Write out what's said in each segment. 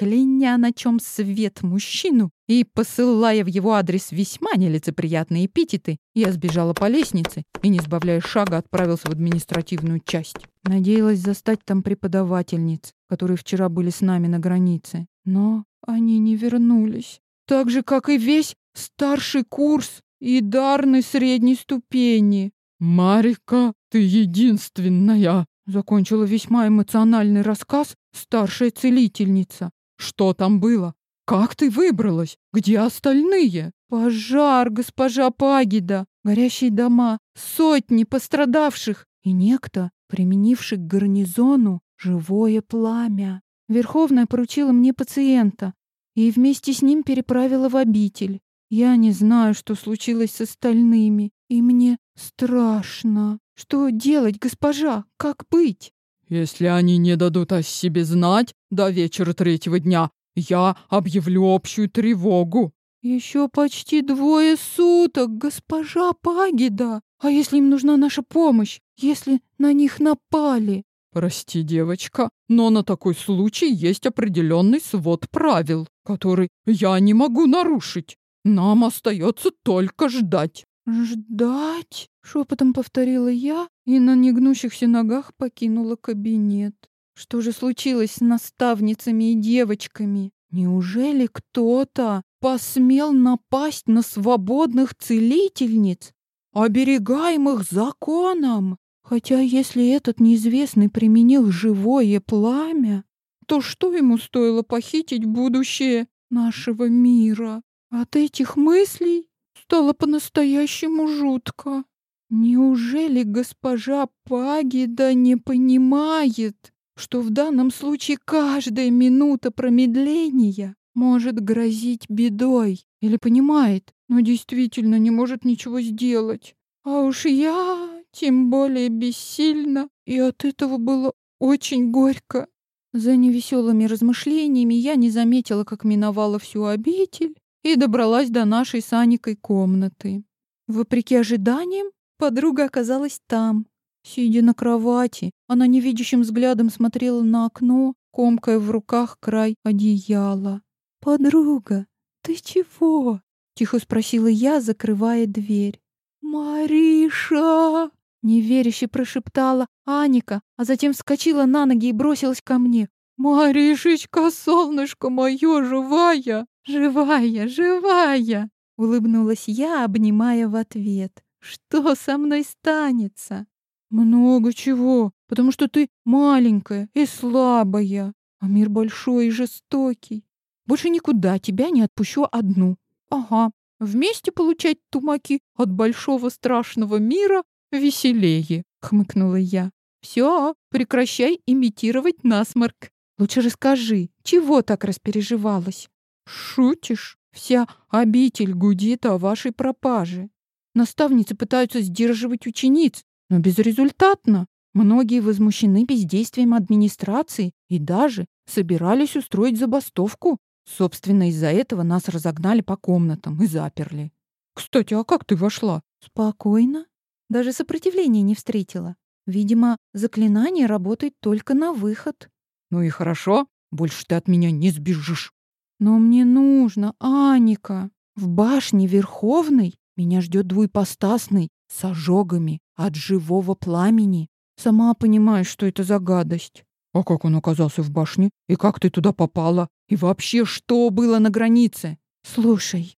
кляня, на чем свет мужчину, и посылая в его адрес весьма нелицеприятные эпитеты, я сбежала по лестнице и, не сбавляя шага, отправился в административную часть. Надеялась застать там преподавательниц, которые вчера были с нами на границе. Но они не вернулись. Так же, как и весь старший курс и дарный средней ступени. «Марика, ты единственная!» Закончила весьма эмоциональный рассказ старшая целительница. «Что там было? Как ты выбралась? Где остальные?» «Пожар, госпожа Пагида! Горящие дома, сотни пострадавших и некто, применивший к гарнизону живое пламя. Верховная поручила мне пациента и вместе с ним переправила в обитель. Я не знаю, что случилось с остальными, и мне страшно. Что делать, госпожа? Как быть? Если они не дадут о себе знать до вечера третьего дня, я объявлю общую тревогу. Еще почти двое суток, госпожа Пагида. А если им нужна наша помощь? Если на них напали? Прости, девочка, но на такой случай есть определенный свод правил, который я не могу нарушить. Нам остается только ждать. «Ждать?» — шепотом повторила я и на негнущихся ногах покинула кабинет. Что же случилось с наставницами и девочками? Неужели кто-то посмел напасть на свободных целительниц, оберегаемых законом? Хотя если этот неизвестный применил живое пламя, то что ему стоило похитить будущее нашего мира? От этих мыслей стало по-настоящему жутко. Неужели госпожа Пагида не понимает, что в данном случае каждая минута промедления может грозить бедой? Или понимает, но действительно не может ничего сделать? А уж я тем более бессильна, и от этого было очень горько. За невеселыми размышлениями я не заметила, как миновала всю обитель и добралась до нашей с Аникой комнаты. Вопреки ожиданиям, подруга оказалась там. Сидя на кровати, она невидящим взглядом смотрела на окно, комкая в руках край одеяла. «Подруга, ты чего?» — тихо спросила я, закрывая дверь. «Мариша!» — неверяще прошептала Аника, а затем вскочила на ноги и бросилась ко мне. «Маришечка, солнышко мое, живая!» «Живая, живая!» — улыбнулась я, обнимая в ответ. «Что со мной станется?» «Много чего, потому что ты маленькая и слабая, а мир большой и жестокий. Больше никуда тебя не отпущу одну. Ага, вместе получать тумаки от большого страшного мира веселее», — хмыкнула я. «Все, прекращай имитировать насморк. Лучше расскажи, чего так распереживалась?» «Шутишь? Вся обитель гудит о вашей пропаже. Наставницы пытаются сдерживать учениц, но безрезультатно. Многие возмущены бездействием администрации и даже собирались устроить забастовку. Собственно, из-за этого нас разогнали по комнатам и заперли. Кстати, а как ты вошла? Спокойно. Даже сопротивления не встретила. Видимо, заклинание работает только на выход. Ну и хорошо. Больше ты от меня не сбежишь. Но мне нужно, Аника. В башне Верховной меня ждет двуепостасный с ожогами от живого пламени. Сама понимаешь, что это за гадость. А как он оказался в башне? И как ты туда попала? И вообще, что было на границе? Слушай,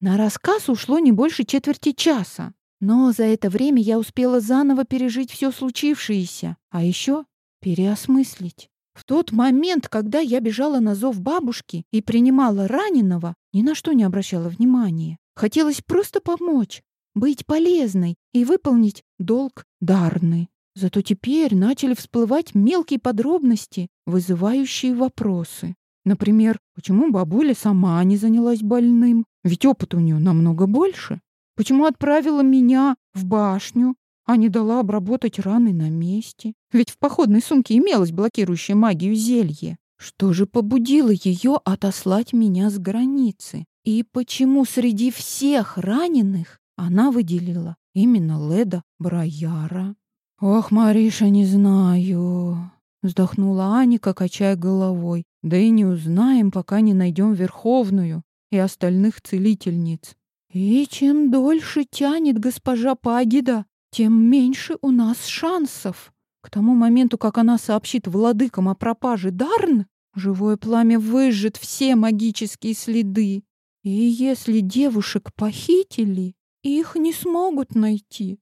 на рассказ ушло не больше четверти часа. Но за это время я успела заново пережить все случившееся, а еще переосмыслить. В тот момент, когда я бежала на зов бабушки и принимала раненого, ни на что не обращала внимания. Хотелось просто помочь, быть полезной и выполнить долг Дарны. Зато теперь начали всплывать мелкие подробности, вызывающие вопросы. Например, почему бабуля сама не занялась больным? Ведь опыт у нее намного больше. Почему отправила меня в башню, а не дала обработать раны на месте. Ведь в походной сумке имелось блокирующее магию зелье. Что же побудило ее отослать меня с границы? И почему среди всех раненых она выделила именно Леда Брояра? «Ох, Мариша, не знаю», — вздохнула Аника, качая головой. Да и не узнаем, пока не найдем Верховную и остальных целительниц. И чем дольше тянет госпожа Пагида, тем меньше у нас шансов. К тому моменту, как она сообщит владыкам о пропаже Дарн, живое пламя выжжет все магические следы. И если девушек похитили, их не смогут найти.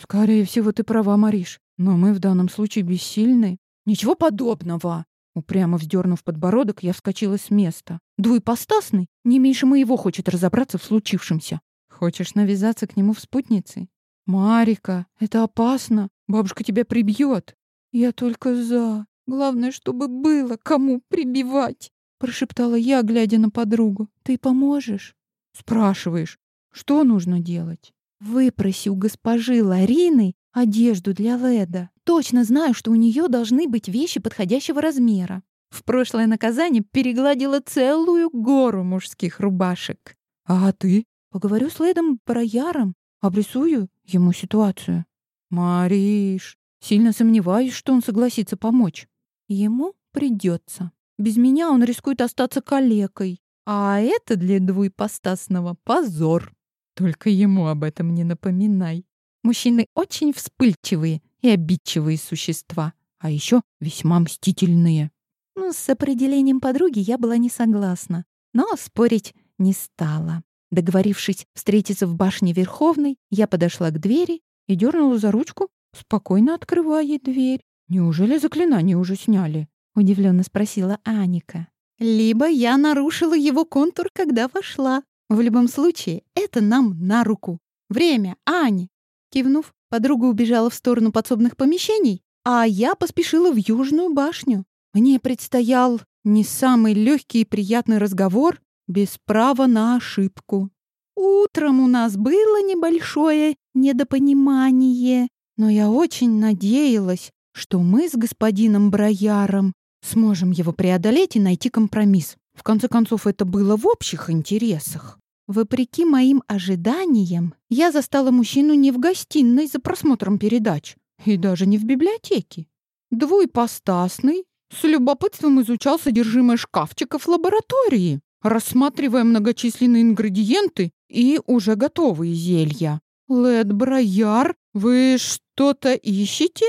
Скорее всего, ты права, Мариш, но мы в данном случае бессильны. Ничего подобного. Упрямо вздернув подбородок, я вскочила с места. Двуепостасный не меньше моего хочет разобраться в случившемся. Хочешь навязаться к нему в спутнице? Марика, это опасно. Бабушка тебя прибьет. Я только за. Главное, чтобы было кому прибивать. Прошептала я, глядя на подругу. Ты поможешь? Спрашиваешь, что нужно делать? Выпроси у госпожи Ларины одежду для Леда. Точно знаю, что у нее должны быть вещи подходящего размера. В прошлое наказание перегладила целую гору мужских рубашек. А ты? Поговорю с Ледом Барояром, обрисую ему ситуацию. Мариш, сильно сомневаюсь, что он согласится помочь. Ему придется. Без меня он рискует остаться калекой. А это для двуепостасного позор. Только ему об этом не напоминай. Мужчины очень вспыльчивые и обидчивые существа, а еще весьма мстительные. Ну, с определением подруги я была не согласна, но спорить не стала. Договорившись встретиться в башне Верховной, я подошла к двери и дернула за ручку, спокойно открывая дверь. «Неужели заклинание уже сняли?» — удивленно спросила Аника. «Либо я нарушила его контур, когда вошла. В любом случае, это нам на руку. Время, Ань!» Кивнув, подруга убежала в сторону подсобных помещений, а я поспешила в Южную башню. Мне предстоял не самый легкий и приятный разговор без права на ошибку. Утром у нас было небольшое недопонимание, но я очень надеялась, что мы с господином Брояром сможем его преодолеть и найти компромисс. В конце концов, это было в общих интересах. Вопреки моим ожиданиям, я застала мужчину не в гостиной за просмотром передач и даже не в библиотеке. Двуепостасный, с любопытством изучал содержимое шкафчиков лаборатории, рассматривая многочисленные ингредиенты и уже готовые зелья. «Лед Брояр, вы что-то ищете?»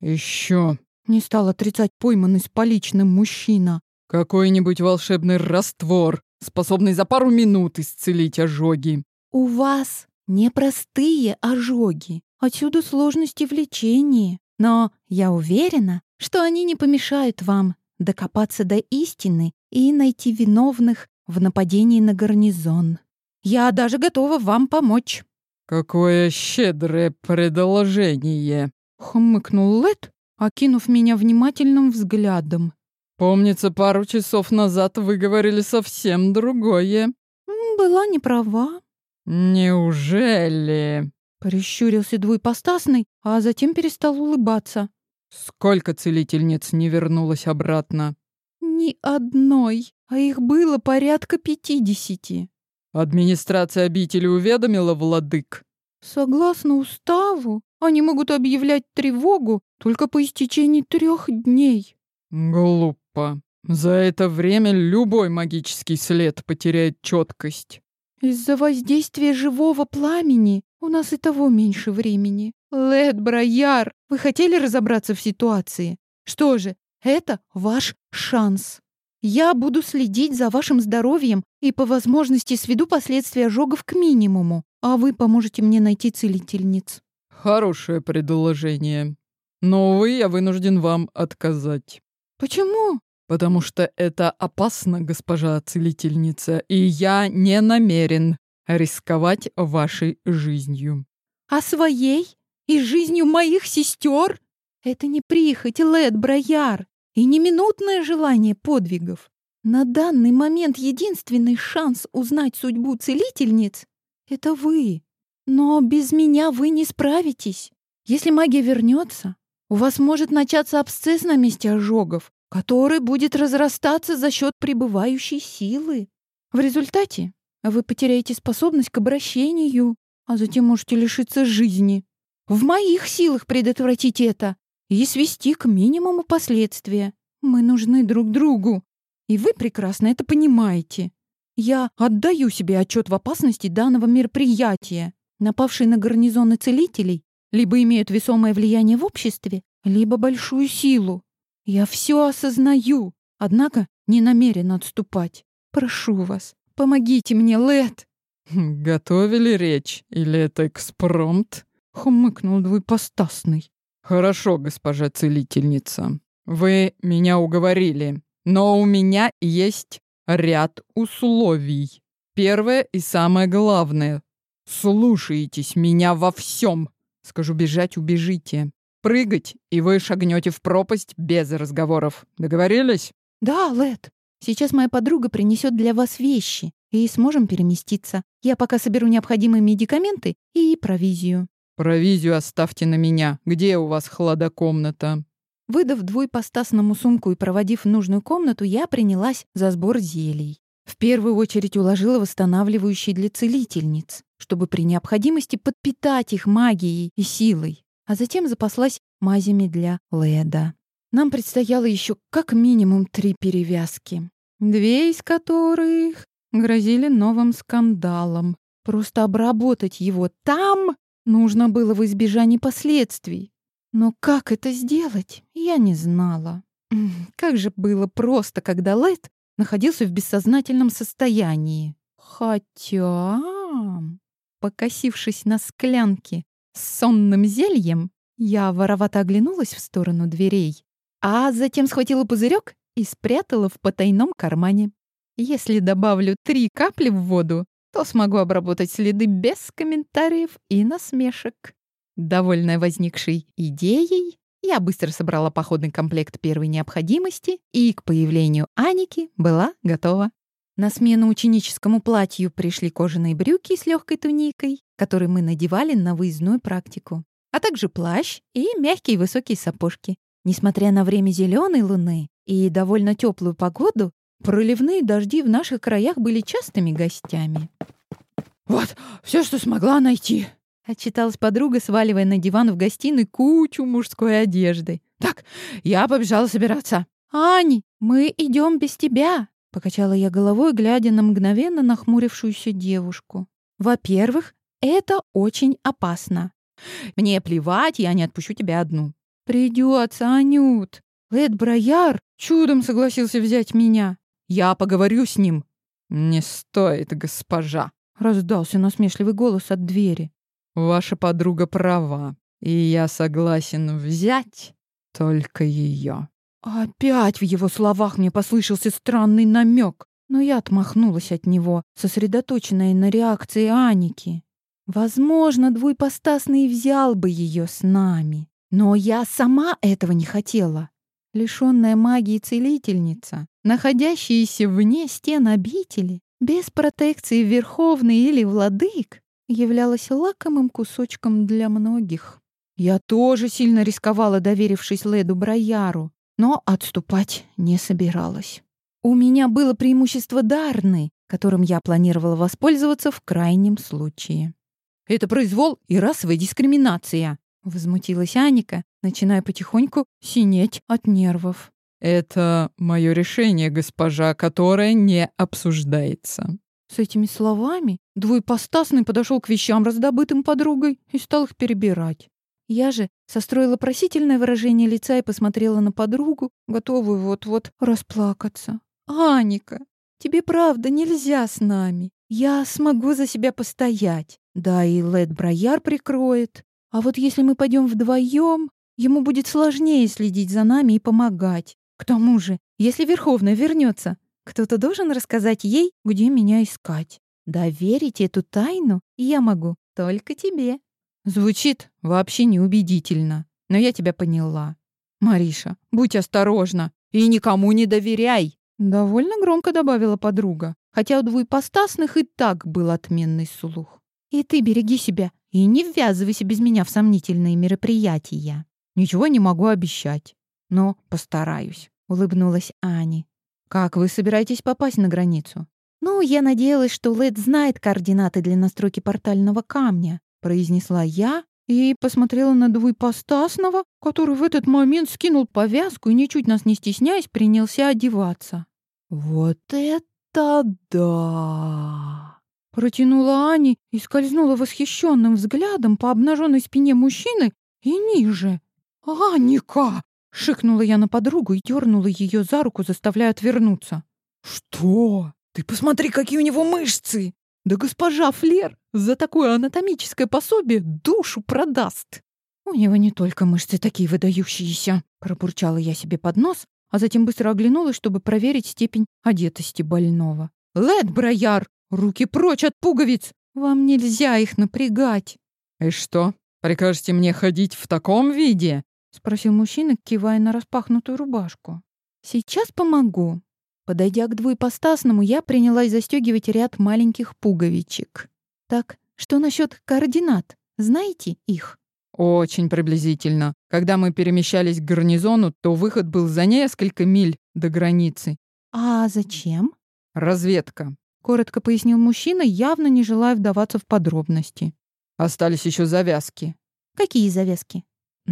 «Еще», — не стал отрицать пойманный с поличным мужчина. «Какой-нибудь волшебный раствор, способный за пару минут исцелить ожоги. У вас непростые ожоги, отсюда сложности в лечении. Но я уверена, что они не помешают вам докопаться до истины и найти виновных в нападении на гарнизон. Я даже готова вам помочь. Какое щедрое предложение, хмыкнул Лет, окинув меня внимательным взглядом. Помнится, пару часов назад вы говорили совсем другое. Была не права. Неужели? Прищурился двуепостасный, а затем перестал улыбаться. Сколько целительниц не вернулось обратно? Ни одной, а их было порядка пятидесяти. Администрация обители уведомила владык. Согласно уставу, они могут объявлять тревогу только по истечении трех дней. Глупо. За это время любой магический след потеряет четкость. Из-за воздействия живого пламени у нас и того меньше времени. Лед Брояр, вы хотели разобраться в ситуации? Что же, это ваш шанс. Я буду следить за вашим здоровьем и по возможности сведу последствия ожогов к минимуму, а вы поможете мне найти целительниц. Хорошее предложение. Но, увы, я вынужден вам отказать. Почему? потому что это опасно, госпожа целительница, и я не намерен рисковать вашей жизнью. А своей и жизнью моих сестер? Это не прихоть, Лед Брояр, и не минутное желание подвигов. На данный момент единственный шанс узнать судьбу целительниц — это вы. Но без меня вы не справитесь. Если магия вернется, у вас может начаться абсцесс на месте ожогов, который будет разрастаться за счет пребывающей силы. В результате вы потеряете способность к обращению, а затем можете лишиться жизни. В моих силах предотвратить это и свести к минимуму последствия. Мы нужны друг другу. И вы прекрасно это понимаете. Я отдаю себе отчет в опасности данного мероприятия. Напавшие на гарнизоны целителей либо имеют весомое влияние в обществе, либо большую силу. Я все осознаю, однако не намерен отступать. Прошу вас, помогите мне, Лед. «Готовили речь? Или это экспромт?» — хмыкнул двупостасный. «Хорошо, госпожа целительница. Вы меня уговорили. Но у меня есть ряд условий. Первое и самое главное. Слушаетесь меня во всем. Скажу бежать — убежите. Прыгать, и вы шагнете в пропасть без разговоров. Договорились? Да, Лед. Сейчас моя подруга принесет для вас вещи, и сможем переместиться. Я пока соберу необходимые медикаменты и провизию. Провизию оставьте на меня. Где у вас хладокомната? Выдав двуепостасному сумку и проводив нужную комнату, я принялась за сбор зелий. В первую очередь уложила восстанавливающие для целительниц, чтобы при необходимости подпитать их магией и силой, а затем запаслась мазями для Леда. Нам предстояло еще как минимум три перевязки, две из которых грозили новым скандалом. Просто обработать его там нужно было в избежании последствий. Но как это сделать, я не знала. Как же было просто, когда Лэд находился в бессознательном состоянии. Хотя, покосившись на склянки с сонным зельем, я воровато оглянулась в сторону дверей, а затем схватила пузырек и спрятала в потайном кармане. Если добавлю три капли в воду, то смогу обработать следы без комментариев и насмешек. Довольная возникшей идеей, я быстро собрала походный комплект первой необходимости и к появлению Аники была готова. На смену ученическому платью пришли кожаные брюки с легкой туникой, которые мы надевали на выездную практику, а также плащ и мягкие высокие сапожки. Несмотря на время зеленой луны и довольно теплую погоду, проливные дожди в наших краях были частыми гостями. «Вот, все, что смогла найти», Отчиталась подруга, сваливая на диван в гостиной кучу мужской одежды. «Так, я побежала собираться». «Ань, мы идем без тебя», — покачала я головой, глядя на мгновенно нахмурившуюся девушку. «Во-первых, это очень опасно. Мне плевать, я не отпущу тебя одну». «Придется, Анют. Эд Брояр чудом согласился взять меня. Я поговорю с ним». «Не стоит, госпожа», — раздался насмешливый голос от двери. Ваша подруга права, и я согласен взять только ее. Опять в его словах мне послышался странный намек, но я отмахнулась от него, сосредоточенная на реакции Аники. Возможно, двуепостасный взял бы ее с нами, но я сама этого не хотела. Лишенная магии целительница, находящаяся вне стен обители, без протекции Верховный или Владык, являлась лакомым кусочком для многих. Я тоже сильно рисковала, доверившись Леду Брояру, но отступать не собиралась. У меня было преимущество Дарны, которым я планировала воспользоваться в крайнем случае. «Это произвол и расовая дискриминация», — возмутилась Аника, начиная потихоньку синеть от нервов. «Это мое решение, госпожа, которое не обсуждается», с этими словами двуепостасный подошел к вещам, раздобытым подругой, и стал их перебирать. Я же состроила просительное выражение лица и посмотрела на подругу, готовую вот-вот расплакаться. «Аника, тебе правда нельзя с нами. Я смогу за себя постоять. Да и Лед Брояр прикроет. А вот если мы пойдем вдвоем, ему будет сложнее следить за нами и помогать. К тому же, если Верховная вернется, кто-то должен рассказать ей, где меня искать. Доверить эту тайну я могу только тебе. Звучит вообще неубедительно, но я тебя поняла. Мариша, будь осторожна и никому не доверяй. Довольно громко добавила подруга, хотя у двуепостасных и так был отменный слух. И ты береги себя и не ввязывайся без меня в сомнительные мероприятия. Ничего не могу обещать, но постараюсь, улыбнулась Ани. Как вы собираетесь попасть на границу? Ну, я надеялась, что Лед знает координаты для настройки портального камня, произнесла я и посмотрела на двуепостасного, который в этот момент скинул повязку и, ничуть нас не стесняясь, принялся одеваться. Вот это да! Протянула Ани и скользнула восхищенным взглядом по обнаженной спине мужчины и ниже. «Аника!» — шикнула я на подругу и дернула ее за руку, заставляя отвернуться. «Что? Ты посмотри, какие у него мышцы!» «Да госпожа Флер за такое анатомическое пособие душу продаст!» «У него не только мышцы такие выдающиеся!» — пробурчала я себе под нос, а затем быстро оглянулась, чтобы проверить степень одетости больного. «Лед, Брояр! Руки прочь от пуговиц! Вам нельзя их напрягать!» «И что, прикажете мне ходить в таком виде?» — спросил мужчина, кивая на распахнутую рубашку. «Сейчас помогу». Подойдя к двуепостасному, я принялась застегивать ряд маленьких пуговичек. «Так, что насчет координат? Знаете их?» «Очень приблизительно. Когда мы перемещались к гарнизону, то выход был за несколько миль до границы». «А зачем?» «Разведка», — коротко пояснил мужчина, явно не желая вдаваться в подробности. «Остались еще завязки». «Какие завязки?»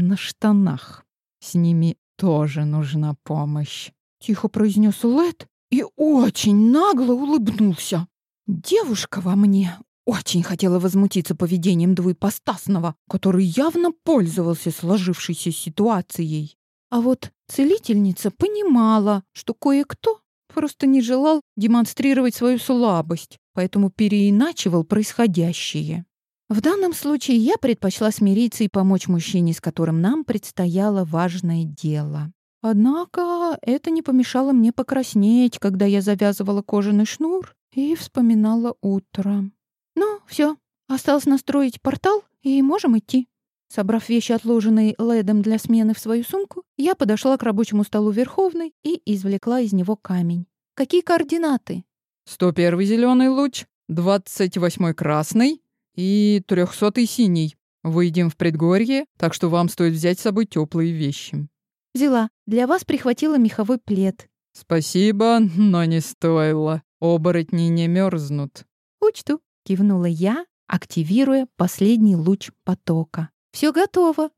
На штанах. С ними тоже нужна помощь. Тихо произнес Лед и очень нагло улыбнулся. Девушка во мне очень хотела возмутиться поведением двуепостасного, который явно пользовался сложившейся ситуацией. А вот целительница понимала, что кое-кто просто не желал демонстрировать свою слабость, поэтому переиначивал происходящее. В данном случае я предпочла смириться и помочь мужчине, с которым нам предстояло важное дело. Однако это не помешало мне покраснеть, когда я завязывала кожаный шнур и вспоминала утро. Ну, все, осталось настроить портал, и можем идти. Собрав вещи, отложенные Ледом для смены в свою сумку, я подошла к рабочему столу Верховной и извлекла из него камень. Какие координаты? 101 зеленый луч, 28 красный, и трехсотый синий. Выйдем в предгорье, так что вам стоит взять с собой теплые вещи. Взяла. Для вас прихватила меховой плед. Спасибо, но не стоило. Оборотни не мерзнут. Учту, кивнула я, активируя последний луч потока. Все готово.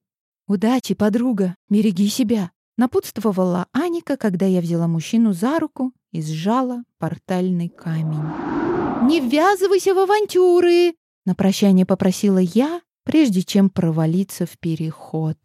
Удачи, подруга. Береги себя. Напутствовала Аника, когда я взяла мужчину за руку и сжала портальный камень. «Не ввязывайся в авантюры!» На прощание попросила я, прежде чем провалиться в переход.